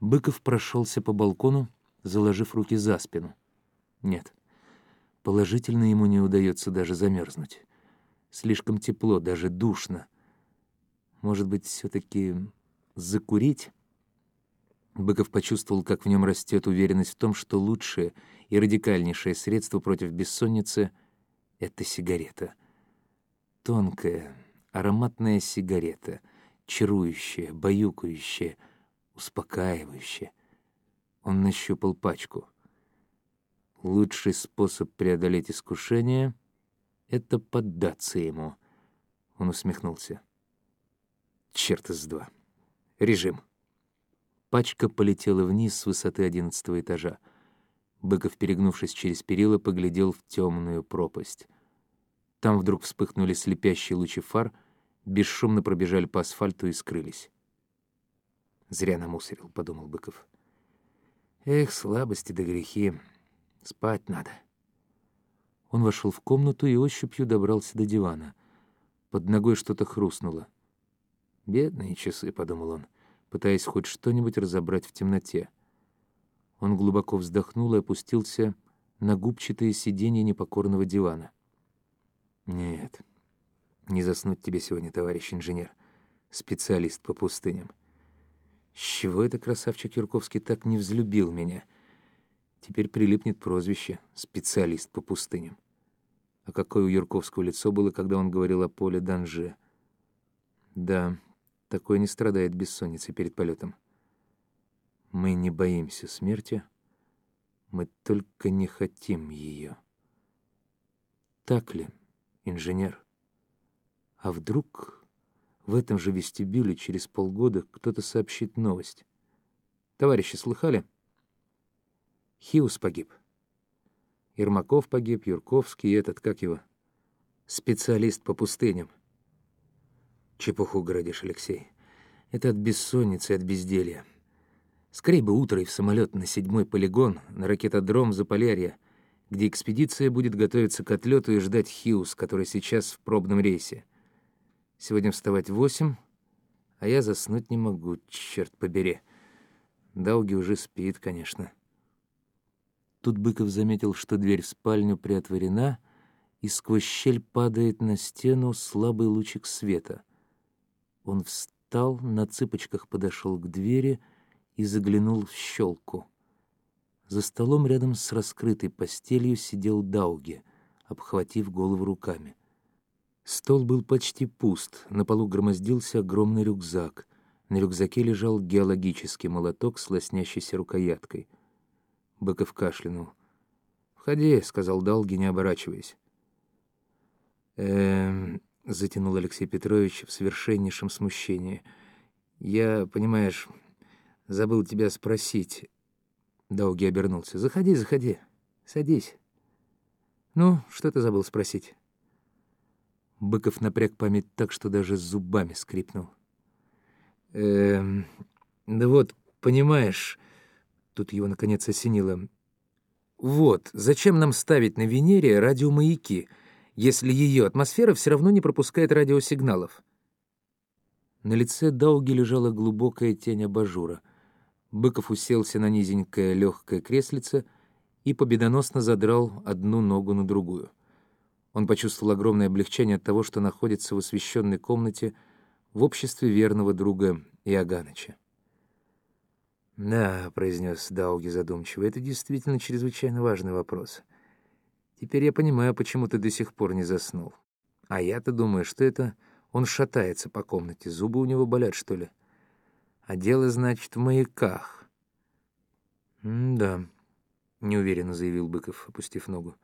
Быков прошелся по балкону, заложив руки за спину. Нет, положительно ему не удается даже замерзнуть. Слишком тепло, даже душно. Может быть, все-таки закурить? Быков почувствовал, как в нем растет уверенность в том, что лучшее и радикальнейшее средство против бессонницы — это сигарета. Тонкая, ароматная сигарета, чарующая, баюкающая, успокаивающая. Он нащупал пачку. Лучший способ преодолеть искушение — это поддаться ему. Он усмехнулся. Черт из два. Режим. Пачка полетела вниз с высоты одиннадцатого этажа. Быков, перегнувшись через перила, поглядел в темную пропасть. Там вдруг вспыхнули слепящие лучи фар, бесшумно пробежали по асфальту и скрылись. «Зря намусорил», — подумал Быков. «Эх, слабости да грехи. Спать надо». Он вошел в комнату и ощупью добрался до дивана. Под ногой что-то хрустнуло. «Бедные часы», — подумал он пытаясь хоть что-нибудь разобрать в темноте. Он глубоко вздохнул и опустился на губчатое сиденье непокорного дивана. «Нет, не заснуть тебе сегодня, товарищ инженер, специалист по пустыням. С чего это красавчик Юрковский так не взлюбил меня? Теперь прилипнет прозвище «специалист по пустыням». А какое у Юрковского лицо было, когда он говорил о поле Данже? Да, такой не страдает бессонницей перед полетом. Мы не боимся смерти, мы только не хотим ее. Так ли, инженер? А вдруг в этом же вестибюле через полгода кто-то сообщит новость? Товарищи, слыхали? Хиус погиб. Ермаков погиб, Юрковский, этот, как его, специалист по пустыням. Чепуху городишь, Алексей. Это от бессонницы, от безделья. Скорей бы утро и в самолет на седьмой полигон, на ракетодром Заполярья, где экспедиция будет готовиться к отлету и ждать Хиус, который сейчас в пробном рейсе. Сегодня вставать в восемь, а я заснуть не могу, черт побери. Дауги уже спит, конечно. Тут Быков заметил, что дверь в спальню приотворена, и сквозь щель падает на стену слабый лучик света — он встал, на цыпочках подошел к двери и заглянул в щелку. За столом рядом с раскрытой постелью сидел Дауги, обхватив голову руками. Стол был почти пуст, на полу громоздился огромный рюкзак. На рюкзаке лежал геологический молоток с лоснящейся рукояткой. Быков кашлянул. «Входи», — сказал Далги, не оборачиваясь. «Эм, — затянул Алексей Петрович в совершеннейшем смущении. «Я, понимаешь, забыл тебя спросить». Дауги обернулся. «Заходи, заходи. Садись». «Ну, что ты забыл спросить?» Быков напряг память так, что даже зубами скрипнул. «Эм, да вот, понимаешь...» Тут его, наконец, осенило. «Вот, зачем нам ставить на Венере радиомаяки?» если ее атмосфера все равно не пропускает радиосигналов. На лице Дауги лежала глубокая тень абажура. Быков уселся на низенькое легкое креслице и победоносно задрал одну ногу на другую. Он почувствовал огромное облегчение от того, что находится в освещенной комнате в обществе верного друга Иоганыча. «Да», — произнес Дауги задумчиво, — «это действительно чрезвычайно важный вопрос». Теперь я понимаю, почему ты до сих пор не заснул. А я-то думаю, что это он шатается по комнате, зубы у него болят, что ли. А дело, значит, в маяках. «Да», — неуверенно заявил Быков, опустив ногу.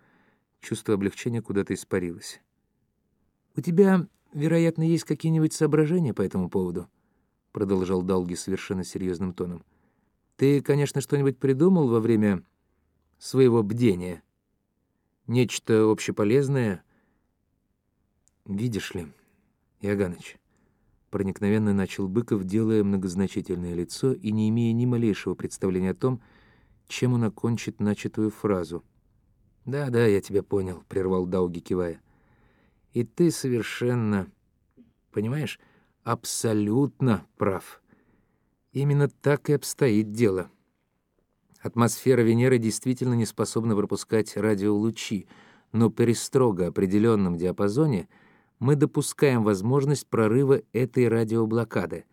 Чувство облегчения куда-то испарилось. «У тебя, вероятно, есть какие-нибудь соображения по этому поводу?» — продолжал Далги совершенно серьезным тоном. «Ты, конечно, что-нибудь придумал во время своего бдения?» нечто общеполезное. Видишь ли, Иоганыч, проникновенно начал Быков, делая многозначительное лицо и не имея ни малейшего представления о том, чем он окончит начатую фразу. «Да, да, я тебя понял», — прервал Дауги, кивая. «И ты совершенно, понимаешь, абсолютно прав. Именно так и обстоит дело. Атмосфера Венеры действительно не способна пропускать радиолучи, но при строго определенном диапазоне мы допускаем возможность прорыва этой радиоблокады.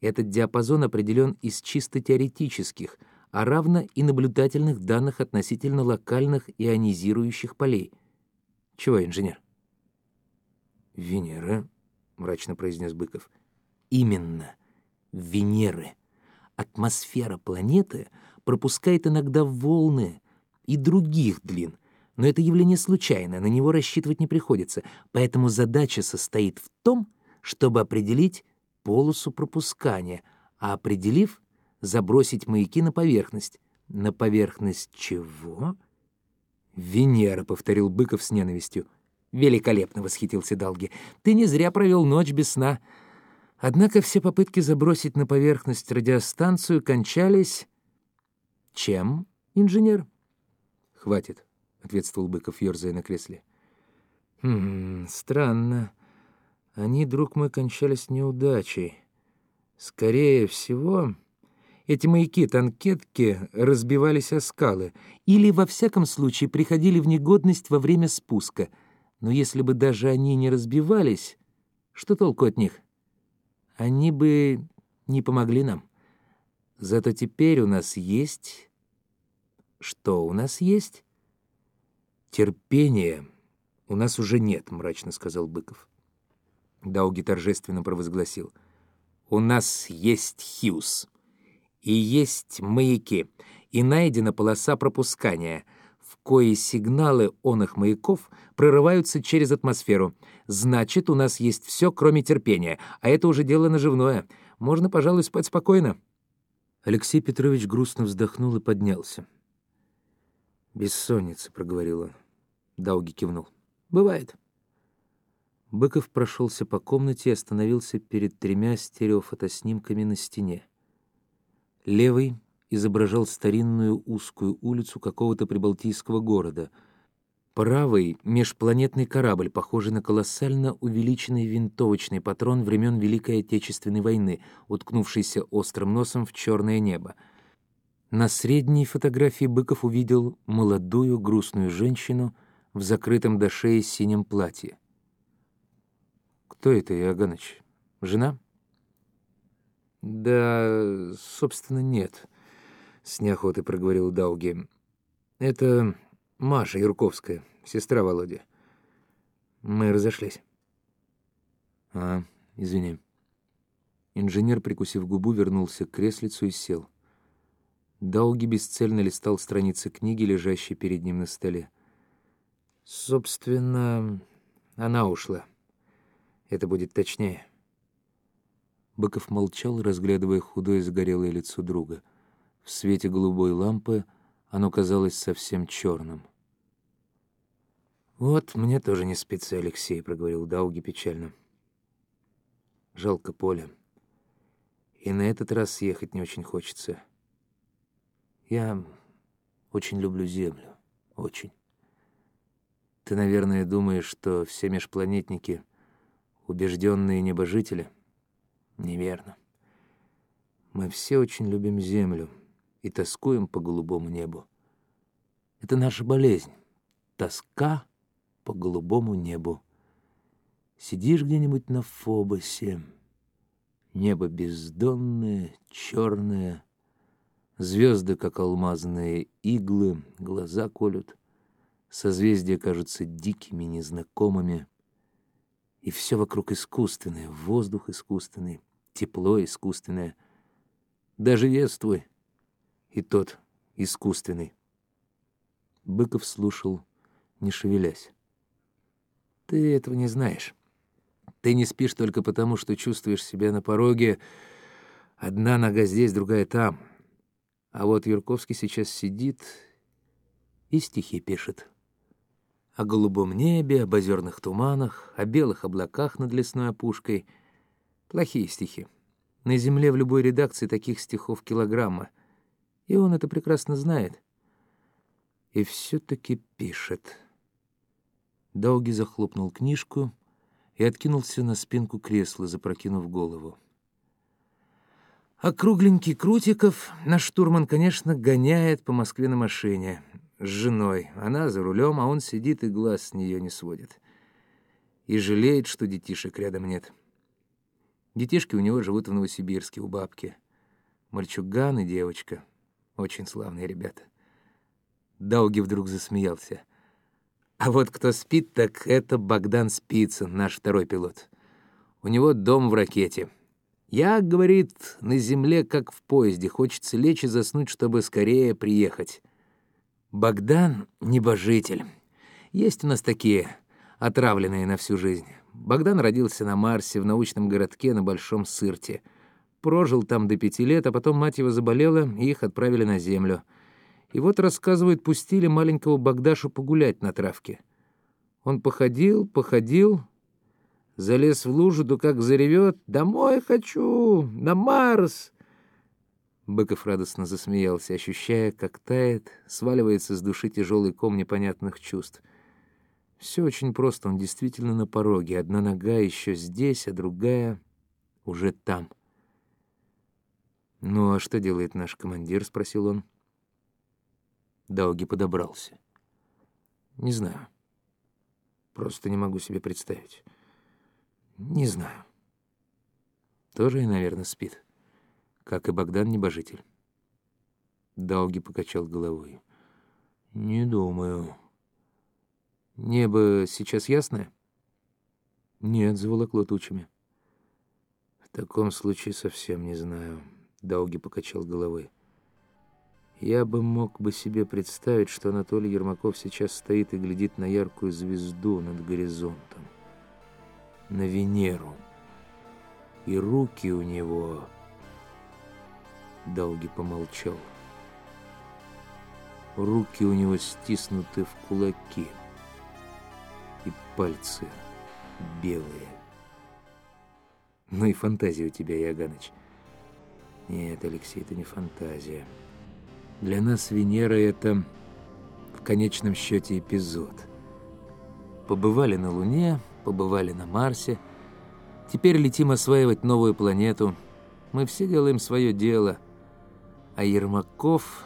Этот диапазон определен из чисто теоретических, а равно и наблюдательных данных относительно локальных ионизирующих полей. Чего, инженер? «Венера», — мрачно произнес Быков. «Именно, Венеры» атмосфера планеты пропускает иногда волны и других длин, но это явление случайное, на него рассчитывать не приходится, поэтому задача состоит в том, чтобы определить полосу пропускания, а определив, забросить маяки на поверхность. На поверхность чего? «Венера», — повторил Быков с ненавистью. «Великолепно!» — восхитился Далги. «Ты не зря провел ночь без сна. Однако все попытки забросить на поверхность радиостанцию кончались... Чем, инженер? «Хватит», — ответствовал Быков, ерзая на кресле. «Хм, странно. Они, друг мой, кончались неудачей. Скорее всего, эти маяки-танкетки разбивались о скалы или, во всяком случае, приходили в негодность во время спуска. Но если бы даже они не разбивались, что толку от них?» они бы не помогли нам. Зато теперь у нас есть... Что у нас есть? Терпения у нас уже нет, мрачно сказал Быков. Дауги торжественно провозгласил. У нас есть Хьюз. И есть маяки. И найдена полоса пропускания — кои сигналы оных маяков прорываются через атмосферу. Значит, у нас есть все, кроме терпения, а это уже дело наживное. Можно, пожалуй, спать спокойно». Алексей Петрович грустно вздохнул и поднялся. «Бессонница», — проговорил он. Дауги кивнул. «Бывает». Быков прошелся по комнате и остановился перед тремя стереофотоснимками на стене. Левый изображал старинную узкую улицу какого-то прибалтийского города. Правый — межпланетный корабль, похожий на колоссально увеличенный винтовочный патрон времен Великой Отечественной войны, уткнувшийся острым носом в черное небо. На средней фотографии Быков увидел молодую грустную женщину в закрытом до шеи синем платье. «Кто это, Иоганныч? Жена?» «Да, собственно, нет. — с неохотой проговорил Дауги. «Это Маша Юрковская, сестра Володи. Мы разошлись». «А, извини». Инженер, прикусив губу, вернулся к креслицу и сел. Дауги бесцельно листал страницы книги, лежащей перед ним на столе. «Собственно, она ушла. Это будет точнее». Быков молчал, разглядывая худое загорелое лицо друга — в свете голубой лампы оно казалось совсем черным. «Вот мне тоже не спится, Алексей», — проговорил Дауги печально. «Жалко поле. И на этот раз ехать не очень хочется. Я очень люблю Землю. Очень. Ты, наверное, думаешь, что все межпланетники — убежденные небожители? Неверно. Мы все очень любим Землю» и тоскуем по голубому небу. Это наша болезнь. Тоска по голубому небу. Сидишь где-нибудь на Фобосе. Небо бездонное, черное. Звезды, как алмазные иглы, глаза колют. Созвездия кажутся дикими, незнакомыми. И все вокруг искусственное, воздух искусственный, тепло искусственное. Даже вес твой и тот искусственный. Быков слушал, не шевелясь. «Ты этого не знаешь. Ты не спишь только потому, что чувствуешь себя на пороге. Одна нога здесь, другая там. А вот Юрковский сейчас сидит и стихи пишет. О голубом небе, об озерных туманах, о белых облаках над лесной опушкой. Плохие стихи. На земле в любой редакции таких стихов килограмма — и он это прекрасно знает. И все-таки пишет. Дауги захлопнул книжку и откинулся на спинку кресла, запрокинув голову. А кругленький Крутиков, наш штурман, конечно, гоняет по Москве на машине с женой. Она за рулем, а он сидит и глаз с нее не сводит. И жалеет, что детишек рядом нет. Детишки у него живут в Новосибирске, у бабки. Мальчуган и девочка. Очень славные ребята. Дауги вдруг засмеялся. А вот кто спит, так это Богдан Спицын, наш второй пилот. У него дом в ракете. Я, говорит, на земле, как в поезде, хочется лечь и заснуть, чтобы скорее приехать. Богдан — небожитель. Есть у нас такие, отравленные на всю жизнь. Богдан родился на Марсе, в научном городке на Большом Сырте. Прожил там до пяти лет, а потом мать его заболела, и их отправили на Землю. И вот, рассказывают, пустили маленького Богдашу погулять на травке. Он походил, походил, залез в лужу, да как заревет «Домой хочу! На Марс!» Быков радостно засмеялся, ощущая, как тает, сваливается с души тяжелый ком непонятных чувств. Все очень просто, он действительно на пороге. Одна нога еще здесь, а другая уже там. «Ну, а что делает наш командир?» — спросил он. Дауги подобрался. «Не знаю. Просто не могу себе представить. Не знаю. Тоже наверное, спит. Как и Богдан Небожитель». Дауги покачал головой. «Не думаю». Небо сейчас ясное? Нет, заволокло тучами. В таком случае совсем не знаю. Дауги покачал головой. Я бы мог бы себе представить, что Анатолий Ермаков сейчас стоит и глядит на яркую звезду над горизонтом. На Венеру. И руки у него... Долги помолчал. Руки у него стиснуты в кулаки и пальцы белые. Ну и фантазия у тебя, Яганыч. Нет, Алексей, это не фантазия. Для нас Венера — это в конечном счете эпизод. Побывали на Луне, побывали на Марсе. Теперь летим осваивать новую планету. Мы все делаем свое дело. А Ермаков...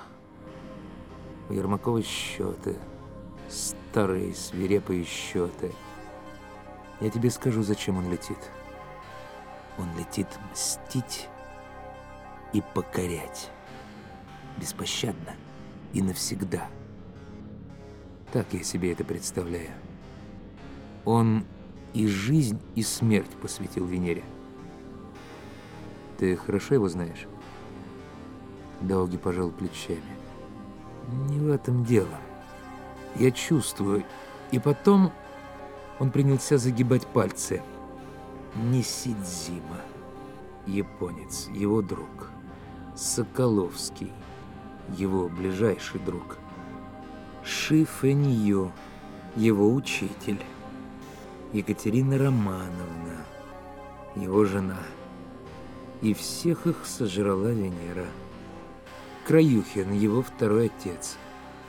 У Ермакова счеты старые свирепые счеты. Я тебе скажу, зачем он летит. Он летит мстить и покорять. Беспощадно и навсегда. Так я себе это представляю. Он и жизнь, и смерть посвятил Венере. Ты хорошо его знаешь? Долги пожал плечами. Не в этом дело. Я чувствую. И потом он принялся загибать пальцы. Нисидзима, японец, его друг. Соколовский, его ближайший друг. Ши Фэньё, его учитель. Екатерина Романовна, его жена. И всех их сожрала Венера. Краюхин, его второй отец –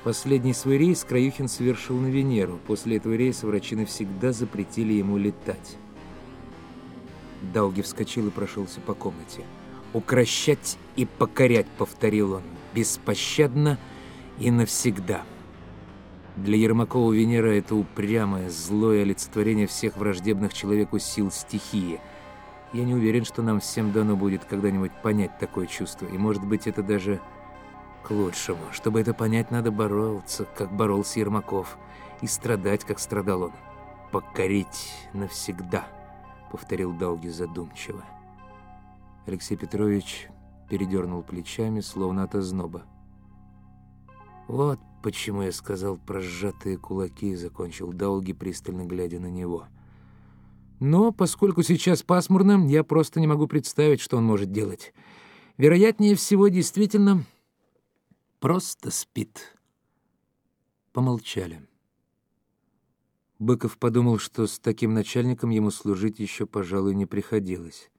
Последний свой рейс Краюхин совершил на Венеру. После этого рейса врачи навсегда запретили ему летать. Дауги вскочил и прошелся по комнате. «Укращать и покорять», — повторил он, — «беспощадно и навсегда». Для Ермакова Венера — это упрямое, злое олицетворение всех враждебных человеку сил стихии. Я не уверен, что нам всем дано будет когда-нибудь понять такое чувство, и, может быть, это даже к лучшему. Чтобы это понять, надо бороться, как боролся Ермаков, и страдать, как страдал он. «Покорить навсегда», — повторил Долги задумчиво. Алексей Петрович передернул плечами, словно от озноба. «Вот почему я сказал про сжатые кулаки», — закончил Долги, пристально глядя на него. «Но поскольку сейчас пасмурно, я просто не могу представить, что он может делать. Вероятнее всего, действительно, Просто спит. Помолчали. Быков подумал, что с таким начальником ему служить еще, пожалуй, не приходилось.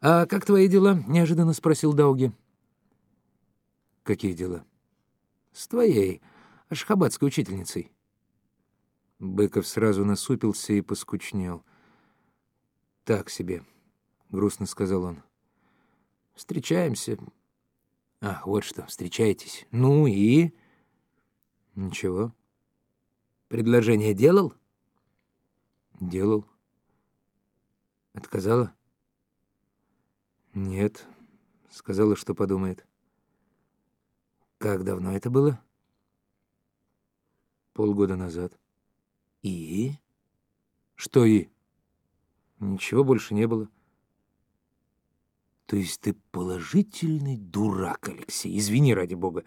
«А как твои дела?» — неожиданно спросил Дауги. «Какие дела?» «С твоей ашхабадской учительницей». Быков сразу насупился и поскучнел. «Так себе», — грустно сказал он. Встречаемся. Ах, вот что, встречаетесь. Ну и... Ничего. Предложение делал? Делал. Отказала? Нет. Сказала, что подумает. Как давно это было? Полгода назад. И? Что и? Ничего больше не было. То есть ты положительный дурак, Алексей. Извини, ради бога.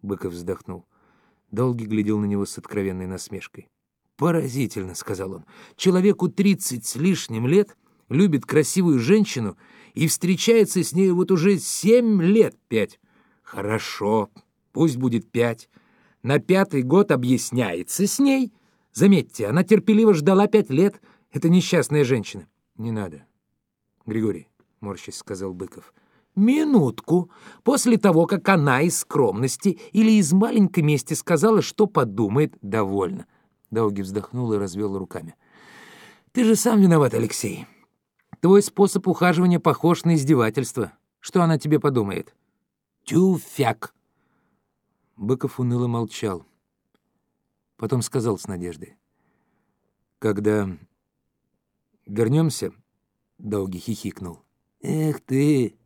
Быков вздохнул. Долгий глядел на него с откровенной насмешкой. «Поразительно», — сказал он. «Человеку тридцать с лишним лет любит красивую женщину и встречается с ней вот уже семь лет пять. Хорошо, пусть будет пять. На пятый год объясняется с ней. Заметьте, она терпеливо ждала пять лет. Это несчастная женщина. Не надо. Григорий, морщись, сказал Быков. Минутку. После того, как она из скромности или из маленькой мести сказала, что подумает, довольно. Дауги вздохнул и развел руками. Ты же сам виноват, Алексей. Твой способ ухаживания похож на издевательство. Что она тебе подумает? Тюфяк. Быков уныло молчал. Потом сказал с надеждой. «Когда вернемся, Долги хихикнул. «Эх ты,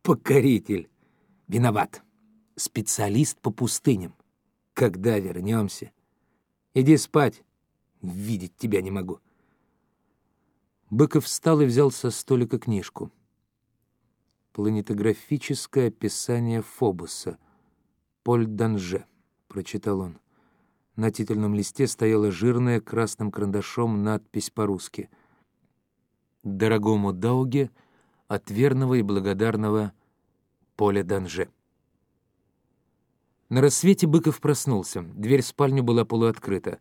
покоритель! Виноват. Специалист по пустыням. Когда вернемся? Иди спать. Видеть тебя не могу». Быков встал и взял со столика книжку. «Планетографическое описание Фобуса. Поль Данже», — прочитал он. На титульном листе стояла жирная красным карандашом надпись по-русски. «Дорогому Дауге от верного и благодарного Поля Данже». На рассвете Быков проснулся. Дверь в спальню была полуоткрыта.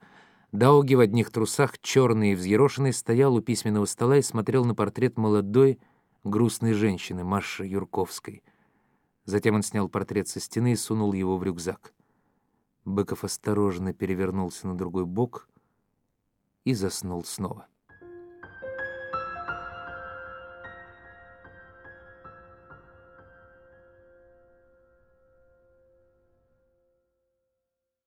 Дауги в одних трусах, черный и взъерошенный, стоял у письменного стола и смотрел на портрет молодой, грустной женщины, Маши Юрковской. Затем он снял портрет со стены и сунул его в рюкзак. Быков осторожно перевернулся на другой бок и заснул снова.